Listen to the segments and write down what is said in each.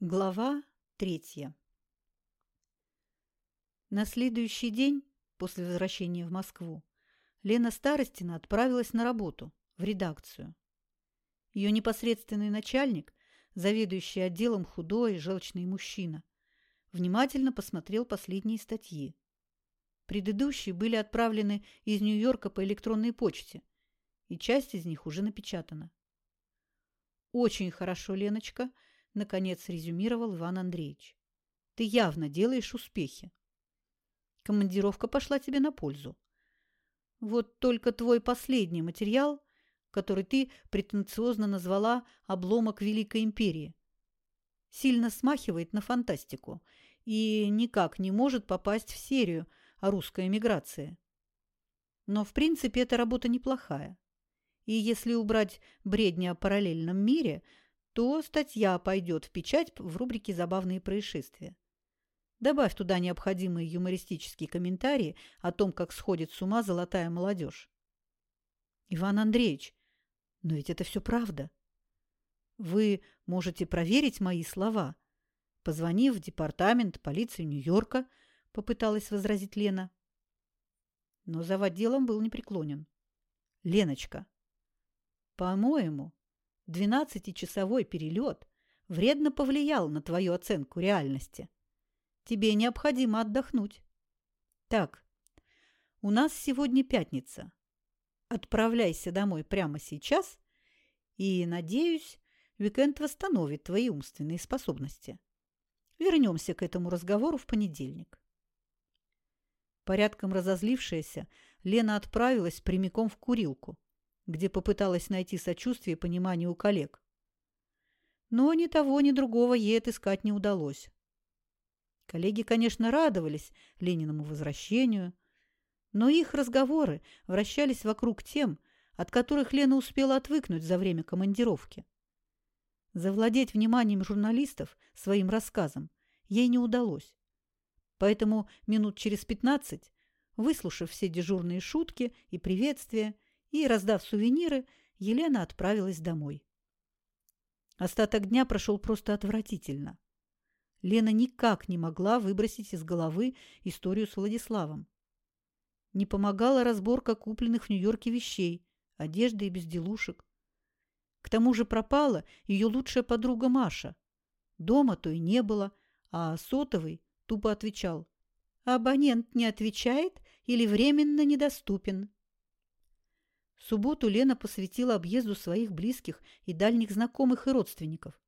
Глава третья На следующий день после возвращения в Москву Лена Старостина отправилась на работу, в редакцию. Ее непосредственный начальник, заведующий отделом худой желчный мужчина, внимательно посмотрел последние статьи. Предыдущие были отправлены из Нью-Йорка по электронной почте, и часть из них уже напечатана. «Очень хорошо, Леночка», – наконец резюмировал Иван Андреевич. «Ты явно делаешь успехи. Командировка пошла тебе на пользу. Вот только твой последний материал, который ты претенциозно назвала «обломок Великой империи», сильно смахивает на фантастику и никак не может попасть в серию о русской эмиграции. Но, в принципе, эта работа неплохая. И если убрать бредни о параллельном мире – то статья пойдет в печать в рубрике «Забавные происшествия». Добавь туда необходимые юмористические комментарии о том, как сходит с ума золотая молодежь. Иван Андреевич, но ведь это все правда. Вы можете проверить мои слова. Позвонив в департамент полиции Нью-Йорка, попыталась возразить Лена. Но завод делом был непреклонен. Леночка, по-моему, Двенадцатичасовой перелет вредно повлиял на твою оценку реальности. Тебе необходимо отдохнуть. Так, у нас сегодня пятница. Отправляйся домой прямо сейчас и, надеюсь, уикенд восстановит твои умственные способности. Вернемся к этому разговору в понедельник. Порядком разозлившаяся, Лена отправилась прямиком в курилку, где попыталась найти сочувствие и понимание у коллег. Но ни того, ни другого ей отыскать не удалось. Коллеги, конечно, радовались Лениному возвращению, но их разговоры вращались вокруг тем, от которых Лена успела отвыкнуть за время командировки. Завладеть вниманием журналистов своим рассказом ей не удалось. Поэтому минут через пятнадцать, выслушав все дежурные шутки и приветствия, и, раздав сувениры, Елена отправилась домой. Остаток дня прошел просто отвратительно. Лена никак не могла выбросить из головы историю с Владиславом. Не помогала разборка купленных в Нью-Йорке вещей, одежды и безделушек. К тому же пропала ее лучшая подруга Маша. Дома то и не было, а сотовый тупо отвечал. «Абонент не отвечает или временно недоступен». Субботу Лена посвятила объезду своих близких и дальних знакомых и родственников.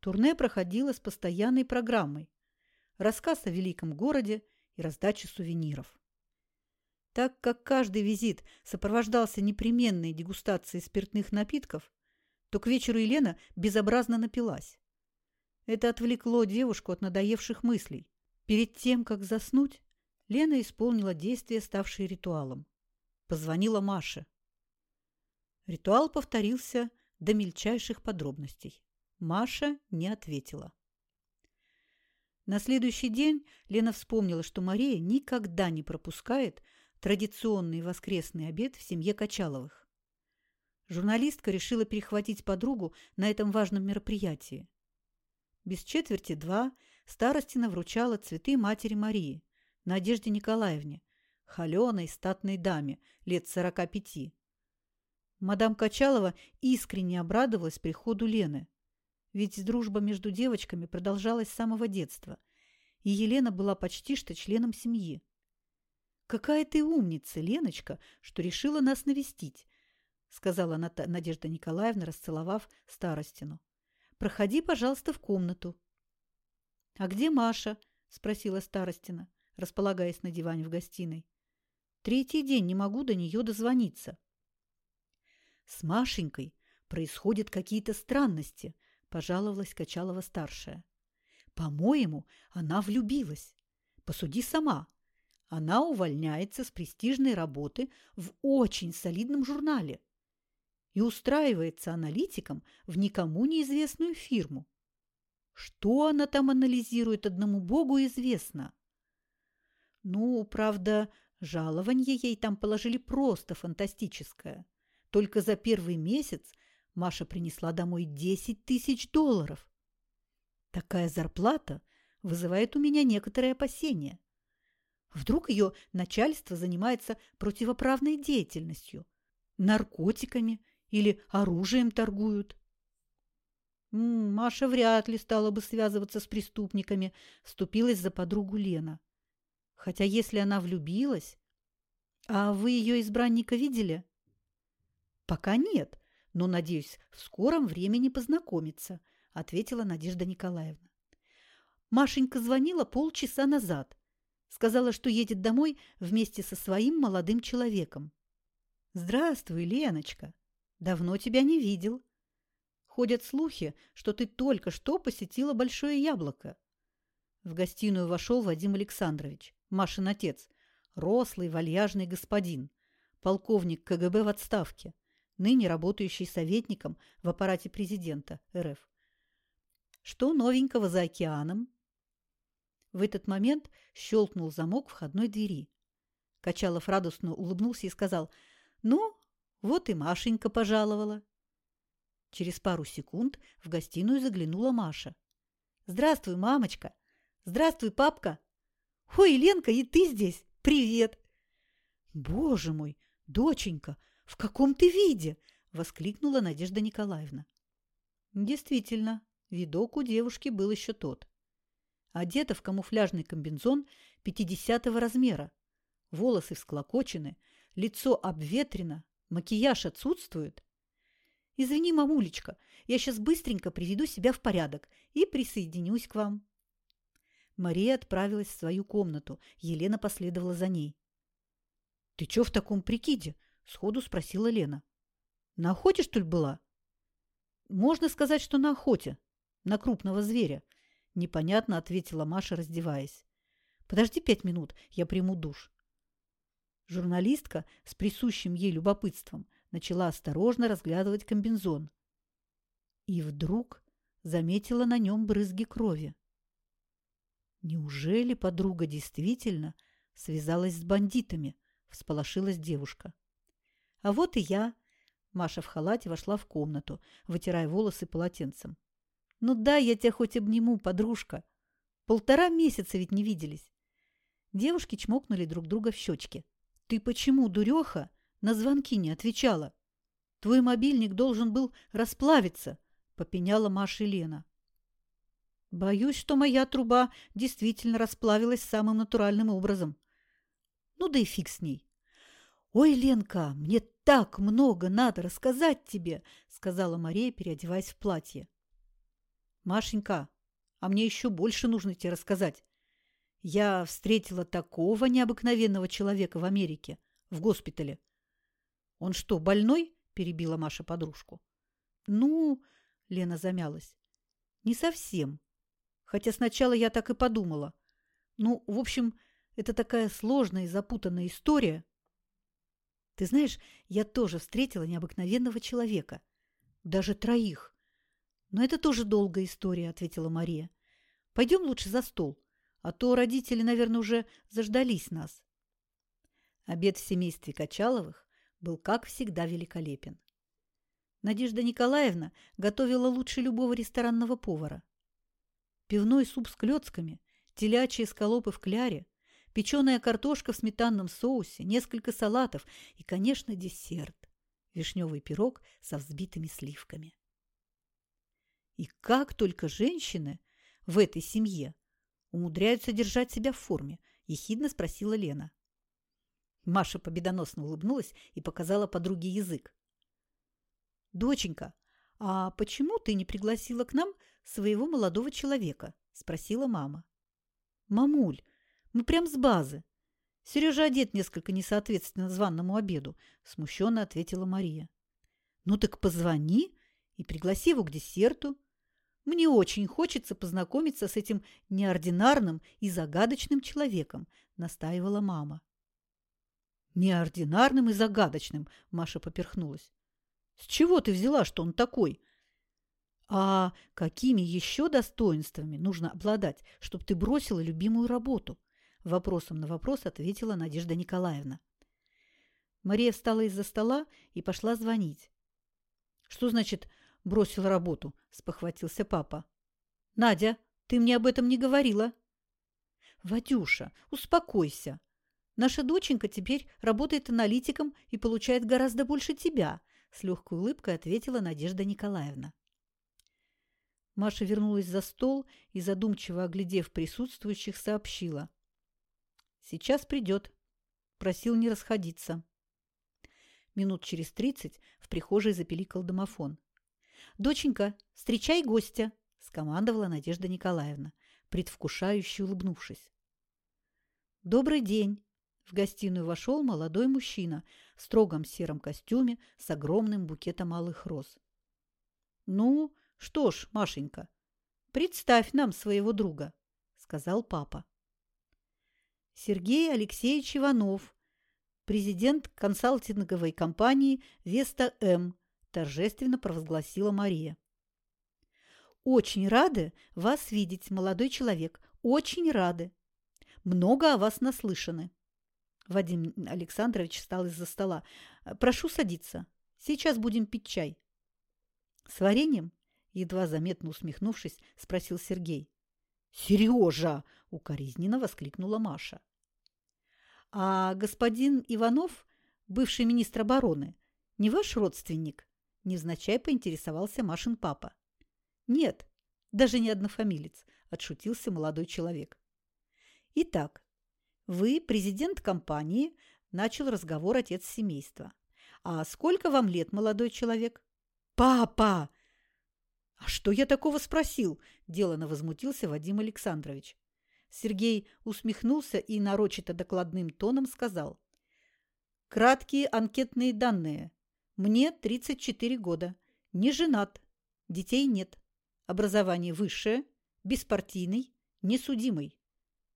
Турне проходило с постоянной программой. Рассказ о великом городе и раздача сувениров. Так как каждый визит сопровождался непременной дегустацией спиртных напитков, то к вечеру Елена безобразно напилась. Это отвлекло девушку от надоевших мыслей. Перед тем, как заснуть, Лена исполнила действие, ставшее ритуалом. Позвонила Маше. Ритуал повторился до мельчайших подробностей. Маша не ответила. На следующий день Лена вспомнила, что Мария никогда не пропускает традиционный воскресный обед в семье Качаловых. Журналистка решила перехватить подругу на этом важном мероприятии. Без четверти два Старостина вручала цветы матери Марии, Надежде Николаевне, холеной статной даме лет сорока пяти. Мадам Качалова искренне обрадовалась приходу Лены. Ведь дружба между девочками продолжалась с самого детства, и Елена была почти что членом семьи. «Какая ты умница, Леночка, что решила нас навестить», сказала Надежда Николаевна, расцеловав Старостину. «Проходи, пожалуйста, в комнату». «А где Маша?» – спросила Старостина, располагаясь на диване в гостиной. «Третий день не могу до нее дозвониться». С Машенькой происходят какие-то странности, пожаловалась Качалова-старшая. По-моему, она влюбилась. Посуди сама. Она увольняется с престижной работы в очень солидном журнале и устраивается аналитиком в никому неизвестную фирму. Что она там анализирует, одному богу известно. Ну, правда, жалование ей там положили просто фантастическое. Только за первый месяц Маша принесла домой 10 тысяч долларов. Такая зарплата вызывает у меня некоторые опасения. Вдруг ее начальство занимается противоправной деятельностью, наркотиками или оружием торгуют. Маша вряд ли стала бы связываться с преступниками, вступилась за подругу Лена. Хотя если она влюбилась... А вы ее избранника видели? Пока нет, но, надеюсь, в скором времени познакомиться, ответила Надежда Николаевна. Машенька звонила полчаса назад. Сказала, что едет домой вместе со своим молодым человеком. «Здравствуй, Леночка! Давно тебя не видел. Ходят слухи, что ты только что посетила Большое Яблоко». В гостиную вошел Вадим Александрович, Машин отец, рослый, вальяжный господин, полковник КГБ в отставке, ныне работающий советником в аппарате президента РФ. «Что новенького за океаном?» В этот момент щелкнул замок входной двери. Качалов радостно улыбнулся и сказал – «Ну, вот и Машенька пожаловала». Через пару секунд в гостиную заглянула Маша. «Здравствуй, мамочка! Здравствуй, папка! Ой, Ленка, и ты здесь! Привет!» «Боже мой, доченька, в каком ты виде?» – воскликнула Надежда Николаевна. Действительно, видок у девушки был еще тот. Одета в камуфляжный комбинзон пятидесятого размера, волосы всклокочены – лицо обветрено, макияж отсутствует. Извини, мамулечка, я сейчас быстренько приведу себя в порядок и присоединюсь к вам. Мария отправилась в свою комнату, Елена последовала за ней. — Ты чё в таком прикиде? — сходу спросила Лена. — На охоте, что ли, была? — Можно сказать, что на охоте. На крупного зверя. Непонятно ответила Маша, раздеваясь. — Подожди пять минут, я приму душ. Журналистка с присущим ей любопытством начала осторожно разглядывать комбинзон. И вдруг заметила на нем брызги крови. Неужели подруга действительно связалась с бандитами? Всполошилась девушка. А вот и я. Маша в халате вошла в комнату, вытирая волосы полотенцем. Ну да, я тебя хоть обниму, подружка. Полтора месяца ведь не виделись. Девушки чмокнули друг друга в щечки. «Ты почему, дуреха, на звонки не отвечала? Твой мобильник должен был расплавиться», – попеняла Маша Лена. «Боюсь, что моя труба действительно расплавилась самым натуральным образом. Ну да и фиг с ней». «Ой, Ленка, мне так много надо рассказать тебе», – сказала Мария, переодеваясь в платье. «Машенька, а мне еще больше нужно тебе рассказать. Я встретила такого необыкновенного человека в Америке, в госпитале. Он что, больной? перебила Маша подружку. Ну, Лена замялась. Не совсем. Хотя сначала я так и подумала. Ну, в общем, это такая сложная и запутанная история. Ты знаешь, я тоже встретила необыкновенного человека. Даже троих. Но это тоже долгая история, ответила Мария. Пойдем лучше за стол а то родители, наверное, уже заждались нас. Обед в семействе Качаловых был, как всегда, великолепен. Надежда Николаевна готовила лучше любого ресторанного повара. Пивной суп с клетками, телячьи скалопы в кляре, печеная картошка в сметанном соусе, несколько салатов и, конечно, десерт – вишневый пирог со взбитыми сливками. И как только женщины в этой семье умудряются держать себя в форме?» – ехидно спросила Лена. Маша победоносно улыбнулась и показала подруге язык. «Доченька, а почему ты не пригласила к нам своего молодого человека?» – спросила мама. «Мамуль, мы прям с базы. Сережа одет несколько несоответственно званному обеду», – смущенно ответила Мария. «Ну так позвони и пригласи его к десерту. Мне очень хочется познакомиться с этим неординарным и загадочным человеком, настаивала мама. Неординарным и загадочным, Маша поперхнулась. С чего ты взяла, что он такой? А какими еще достоинствами нужно обладать, чтобы ты бросила любимую работу? Вопросом на вопрос ответила Надежда Николаевна. Мария встала из-за стола и пошла звонить. Что значит бросила работу?» – спохватился папа. «Надя, Ты мне об этом не говорила. Вадюша, успокойся. Наша доченька теперь работает аналитиком и получает гораздо больше тебя, с легкой улыбкой ответила Надежда Николаевна. Маша вернулась за стол и, задумчиво оглядев присутствующих, сообщила. «Сейчас придет. Просил не расходиться». Минут через тридцать в прихожей запеликал домофон. «Доченька, встречай гостя!» – скомандовала Надежда Николаевна, предвкушающе улыбнувшись. «Добрый день!» В гостиную вошел молодой мужчина в строгом сером костюме с огромным букетом малых роз. «Ну, что ж, Машенька, представь нам своего друга», – сказал папа. Сергей Алексеевич Иванов, президент консалтинговой компании «Веста М», торжественно провозгласила Мария. «Очень рады вас видеть, молодой человек, очень рады. Много о вас наслышаны». Вадим Александрович встал из-за стола. «Прошу садиться. Сейчас будем пить чай». «С вареньем?» – едва заметно усмехнувшись, спросил Сергей. «Сережа!» – укоризненно воскликнула Маша. «А господин Иванов, бывший министр обороны, не ваш родственник?» – невзначай поинтересовался Машин папа. «Нет, даже не однофамилец», – отшутился молодой человек. «Итак, вы президент компании», – начал разговор отец семейства. «А сколько вам лет, молодой человек?» «Папа!» «А что я такого спросил?» – делано возмутился Вадим Александрович. Сергей усмехнулся и нарочито докладным тоном сказал. «Краткие анкетные данные. Мне 34 года. Не женат. Детей нет. Образование высшее, беспартийный, несудимый.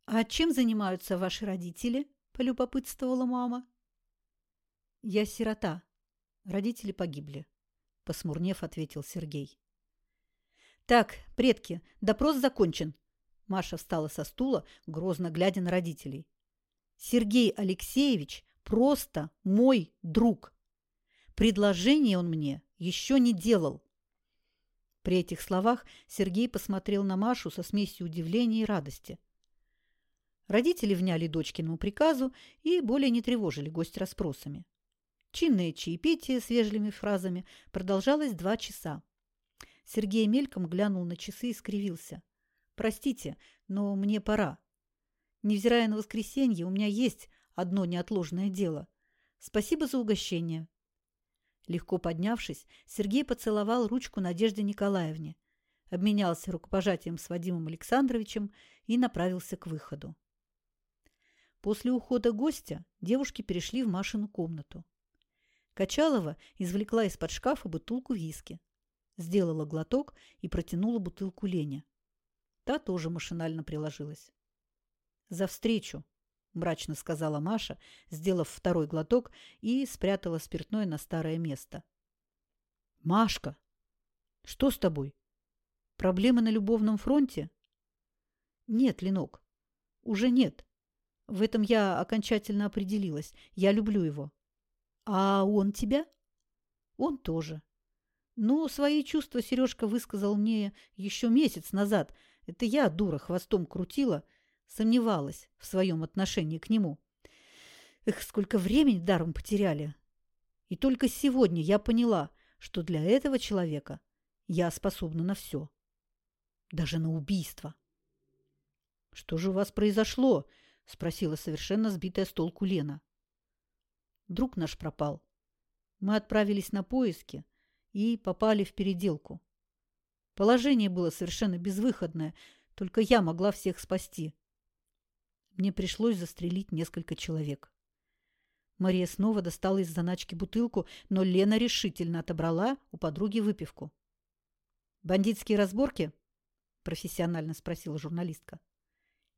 «А чем занимаются ваши родители?» – полюбопытствовала мама. «Я сирота. Родители погибли», – посмурнев, ответил Сергей. «Так, предки, допрос закончен», Маша встала со стула, грозно глядя на родителей. «Сергей Алексеевич просто мой друг. Предложение он мне еще не делал». При этих словах Сергей посмотрел на Машу со смесью удивления и радости. Родители вняли дочкиному приказу и более не тревожили гость расспросами. Чинное чаепитие с вежливыми фразами продолжалось два часа. Сергей мельком глянул на часы и скривился. Простите, но мне пора. Невзирая на воскресенье, у меня есть одно неотложное дело. Спасибо за угощение. Легко поднявшись, Сергей поцеловал ручку Надежде Николаевне, обменялся рукопожатием с Вадимом Александровичем и направился к выходу. После ухода гостя девушки перешли в Машину комнату. Качалова извлекла из-под шкафа бутылку виски, сделала глоток и протянула бутылку Лене. Та тоже машинально приложилась. «За встречу!» – мрачно сказала Маша, сделав второй глоток и спрятала спиртное на старое место. «Машка! Что с тобой? Проблемы на любовном фронте?» «Нет, Ленок, уже нет. В этом я окончательно определилась. Я люблю его». «А он тебя?» «Он тоже. Но свои чувства Сережка высказал мне еще месяц назад – это я, дура, хвостом крутила, сомневалась в своем отношении к нему. Эх, сколько времени даром потеряли. И только сегодня я поняла, что для этого человека я способна на все. Даже на убийство. «Что же у вас произошло?» – спросила совершенно сбитая с толку Лена. Друг наш пропал. Мы отправились на поиски и попали в переделку. Положение было совершенно безвыходное, только я могла всех спасти. Мне пришлось застрелить несколько человек. Мария снова достала из заначки бутылку, но Лена решительно отобрала у подруги выпивку. «Бандитские разборки?» – профессионально спросила журналистка.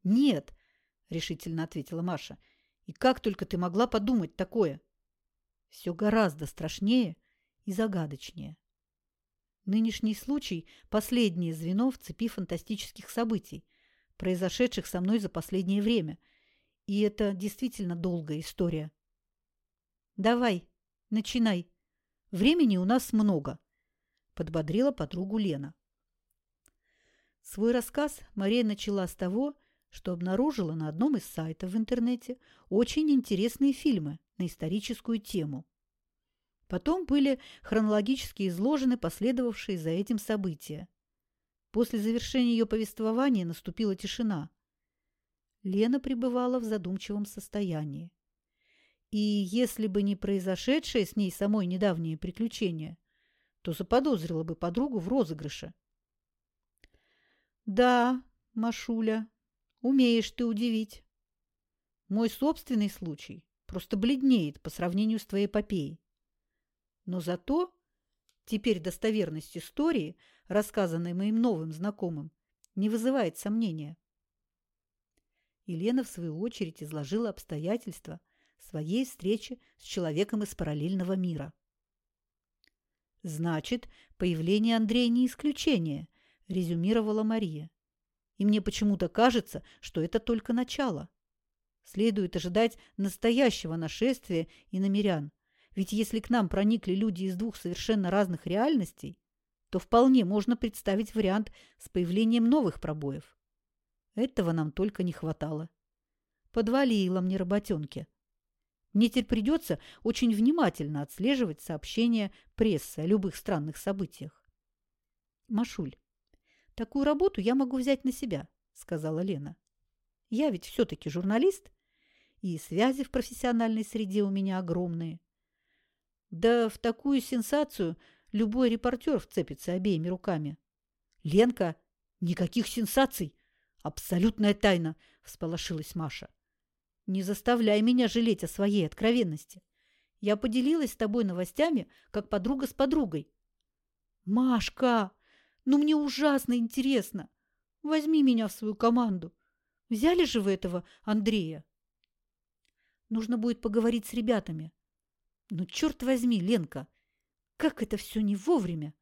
«Нет», – решительно ответила Маша. «И как только ты могла подумать такое?» «Все гораздо страшнее и загадочнее». Нынешний случай – последнее звено в цепи фантастических событий, произошедших со мной за последнее время. И это действительно долгая история. «Давай, начинай. Времени у нас много», – подбодрила подругу Лена. Свой рассказ Мария начала с того, что обнаружила на одном из сайтов в интернете очень интересные фильмы на историческую тему. Потом были хронологически изложены последовавшие за этим события. После завершения ее повествования наступила тишина. Лена пребывала в задумчивом состоянии. И если бы не произошедшее с ней самой недавнее приключение, то заподозрила бы подругу в розыгрыше. «Да, Машуля, умеешь ты удивить. Мой собственный случай просто бледнеет по сравнению с твоей эпопеей. Но зато теперь достоверность истории, рассказанной моим новым знакомым, не вызывает сомнения. Елена, в свою очередь, изложила обстоятельства своей встречи с человеком из параллельного мира. «Значит, появление Андрея не исключение», – резюмировала Мария. «И мне почему-то кажется, что это только начало. Следует ожидать настоящего нашествия и намерян, ведь если к нам проникли люди из двух совершенно разных реальностей, то вполне можно представить вариант с появлением новых пробоев. Этого нам только не хватало. Подвалило мне работенки. Мне теперь придется очень внимательно отслеживать сообщения прессы о любых странных событиях. Машуль, такую работу я могу взять на себя, сказала Лена. Я ведь все-таки журналист, и связи в профессиональной среде у меня огромные. Да в такую сенсацию любой репортер вцепится обеими руками. Ленка, никаких сенсаций. Абсолютная тайна, всполошилась Маша. Не заставляй меня жалеть о своей откровенности. Я поделилась с тобой новостями, как подруга с подругой. Машка, ну мне ужасно интересно. Возьми меня в свою команду. Взяли же вы этого Андрея? Нужно будет поговорить с ребятами. Ну, черт возьми, Ленка, как это все не вовремя?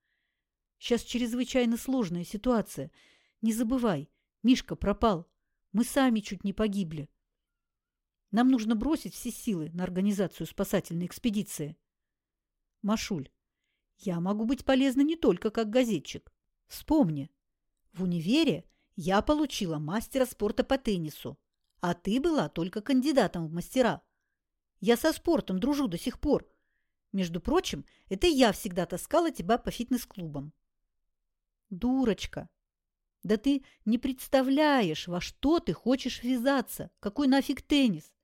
Сейчас чрезвычайно сложная ситуация. Не забывай, Мишка пропал. Мы сами чуть не погибли. Нам нужно бросить все силы на организацию спасательной экспедиции. Машуль, я могу быть полезна не только как газетчик. Вспомни, в универе я получила мастера спорта по теннису, а ты была только кандидатом в мастера. Я со спортом дружу до сих пор. Между прочим, это я всегда таскала тебя по фитнес-клубам. Дурочка! Да ты не представляешь, во что ты хочешь ввязаться. Какой нафиг теннис?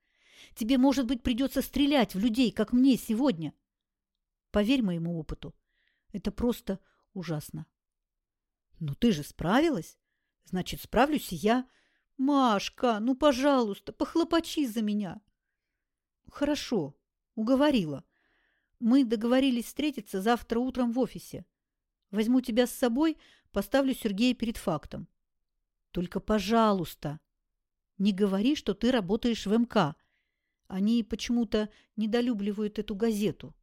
Тебе, может быть, придется стрелять в людей, как мне сегодня. Поверь моему опыту, это просто ужасно. Но ты же справилась. Значит, справлюсь и я. Машка, ну, пожалуйста, похлопочи за меня. Хорошо, уговорила. Мы договорились встретиться завтра утром в офисе. Возьму тебя с собой, поставлю Сергея перед фактом. Только, пожалуйста, не говори, что ты работаешь в МК. Они почему-то недолюбливают эту газету.